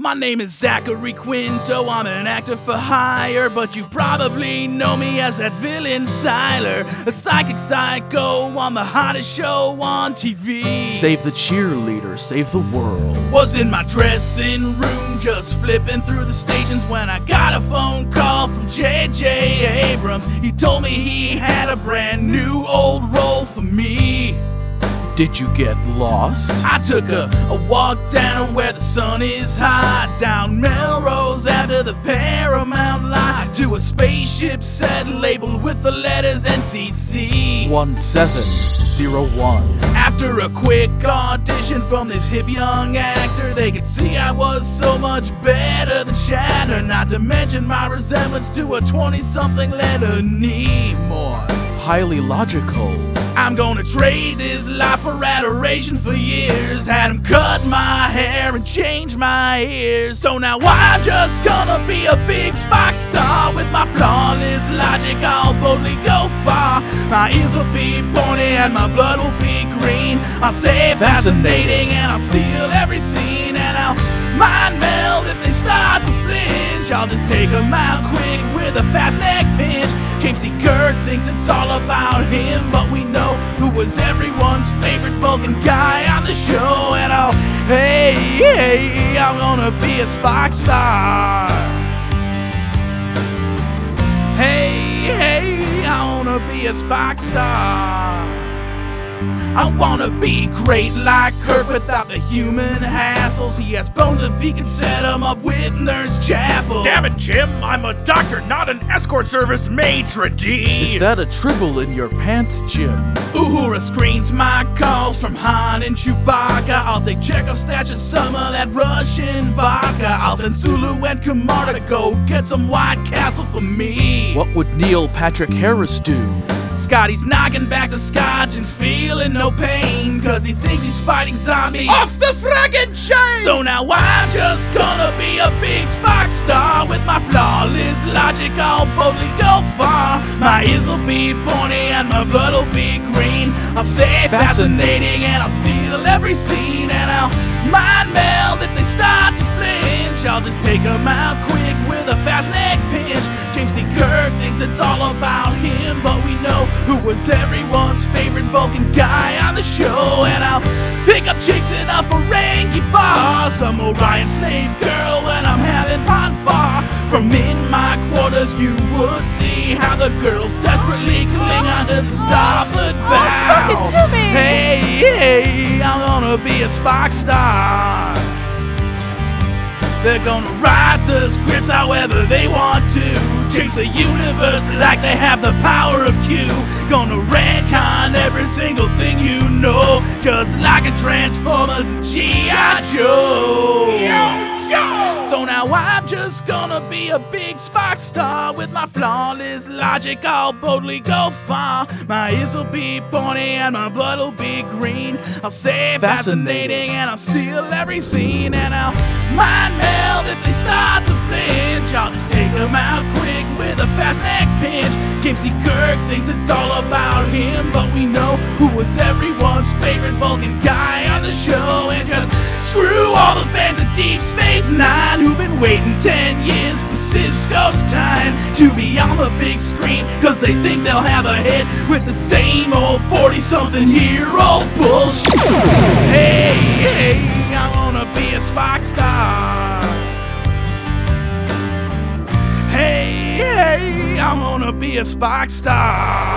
My name is Zachary Quinto, I'm an actor for hire, but you probably know me as that villain Sylar, a psychic psycho on the hottest show on TV. Save the cheerleader, save the world. Was in my dressing room, just flipping through the stations when I got a phone call from J.J. Abrams. He told me he had a brand new old role for me. Did you get lost? I took a, a walk down where the sun is hot, down Melrose after the Paramount lot, to a spaceship set labeled with the letters NCC. 1701. After a quick audition from this hip young actor, they could see I was so much better than Shatner, not to mention my resemblance to a 20 something Leonard Nimoy. Highly logical. I'm gonna trade this life for adoration for years. Had him cut my hair and change my ears. So now I'm just gonna be a big Spock star. With my flawless logic, I'll boldly go far. My ears will be pointy and my blood will be green. I'll say fascinating and I'll steal every scene. And I'll mind meld if they start to flinch. I'll just take them out quick with a fast neck pinch. James T. Kirk thinks it's all about him, but we know who was everyone's favorite Vulcan guy on the show. And I'll, hey, hey, I'm gonna be a Spock star. Hey, hey, I wanna be a Spock star. I wanna be great like Kirk without the human hassles. He has bones if he can set him up with Nurse Chapel. Damn it, Jim! I'm a doctor, not an escort service maitre d'. Is that a tribble in your pants, Jim? Uhura screens my calls from Han and Chewbacca. I'll take Chekov stash of some of that Russian vodka. I'll send Sulu and Kumar to go get some White Castle for me. What would Neil Patrick Harris do? Scotty's knocking back the scotch and feeling no pain Cause he thinks he's fighting zombies. Off the fragging chain! So now I'm just gonna be a big Spock star With my flawless logic I'll boldly go far. My ears will be pointy and my blood will be green. I'll say fascinating. and I'll steal every scene And I'll mind meld if they start to flinch. I'll just take them out quick with a fast neck pinch James T. Kirk thinks it's all about him. But we know who was everyone's favorite Vulcan guy on the show. And I'll pick up chicks in a Ferengi bar. Some Orion slave girl when I'm having pon farr. From in my quarters you would see How the girls desperately cling onto the starboard oh, bow spoken to me. Hey, hey, I'm gonna be a Spock star they're gonna write the scripts however they want to. Change the universe like they have the power of Q. Gonna retcon every single thing you know. Just like a Transformers and G.I. Joe. So now I'm just gonna be a big Spock star with my flawless logic. I'll boldly go far. My ears will be pointy and my blood will be green. I'll say fascinating and I'll steal every scene and I'll mind meld if they start to flinch. I'll just take them out quick with a fast neck T. Kirk thinks it's all about him, but we know who was everyone's favorite Vulcan guy on the show. And just screw all the fans of Deep Space Nine who've been waiting 10 years for Sisko's time to be on the big screen, cause they think they'll have a hit with the same old 40 something hero bullshit. Hey, hey, I wanna be a Spock star.